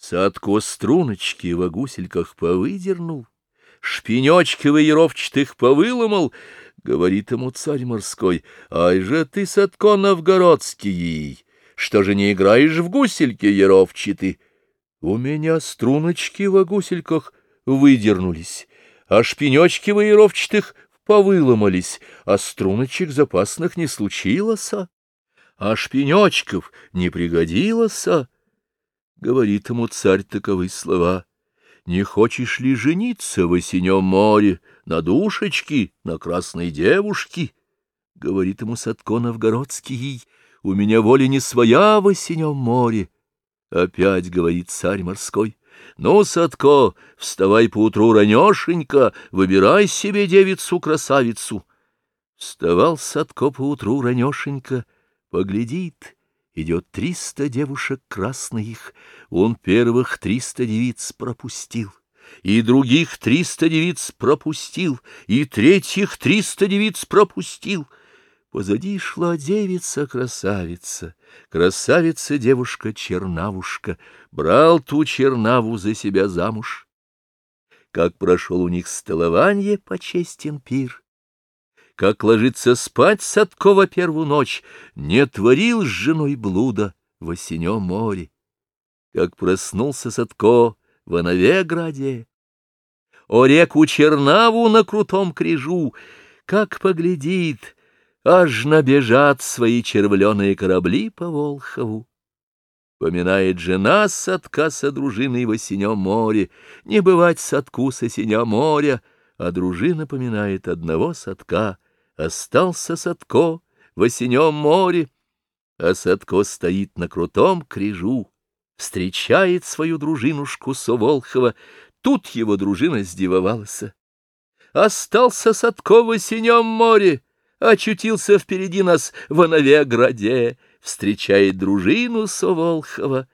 Садко струночки в гусельках повыдернул, Шпенечки воеровчатых повыломал, Говорит ему царь морской, «Ай же ты, Садко новгородский, Что же не играешь в гусельки яровчаты?» У меня струночки в гусельках выдернулись, А шпенечки воеровчатых повыломались, А струночек запасных не случилось, А шпенечков не пригодилось, Говорит ему царь таковы слова. Не хочешь ли жениться в осеннем море на душечке, на красной девушке? Говорит ему Садко Новгородский, у меня воля не своя в осеннем море. Опять говорит царь морской. Ну, Садко, вставай поутру ранешенько, выбирай себе девицу-красавицу. Вставал Садко поутру ранешенько, поглядит — идет триста девушек красных, он первых триста девиц пропустил, и других триста девиц пропустил, и третьих триста девиц пропустил. Позади шла девица-красавица, красавица-девушка-чернавушка, брал ту чернаву за себя замуж. Как прошел у них столование, почестен пир, как ложится спать Садкова первую ночь, не творил с женой блуда в осеннем море. Как проснулся Садко в Новеграде, о реку Чернаву на крутом крижу, как поглядит, аж набежат свои червленые корабли по Волхову. Поминает жена Садка со дружиной в осеннем море, не бывать Садку с осеня моря, а дружина поминает одного Садка — Остался Садко в осеннем море, а Садко стоит на крутом крижу, встречает свою дружинушку Соволхова, тут его дружина сдивовалась. Остался Садко в осеннем море, очутился впереди нас в Новеграде, встречает дружину Соволхова.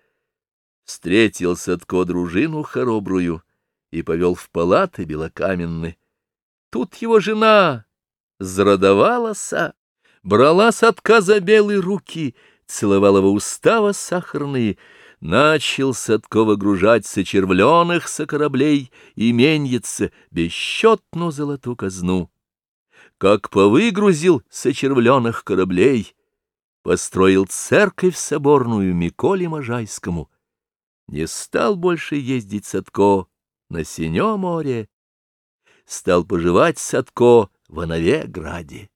Встретил Садко дружину хоробрую и повел в палаты белокаменные. Тут его жена зародовалася, брала с отказа белые руки, целовала во устава сахарные, начал Садко выгружать со червленых со кораблей именьице бесчетную золотую казну. Как повыгрузил со червленых кораблей, построил церковь соборную Миколе Можайскому, не стал больше ездить Садко на синем море, стал поживать Садко в Новеграде.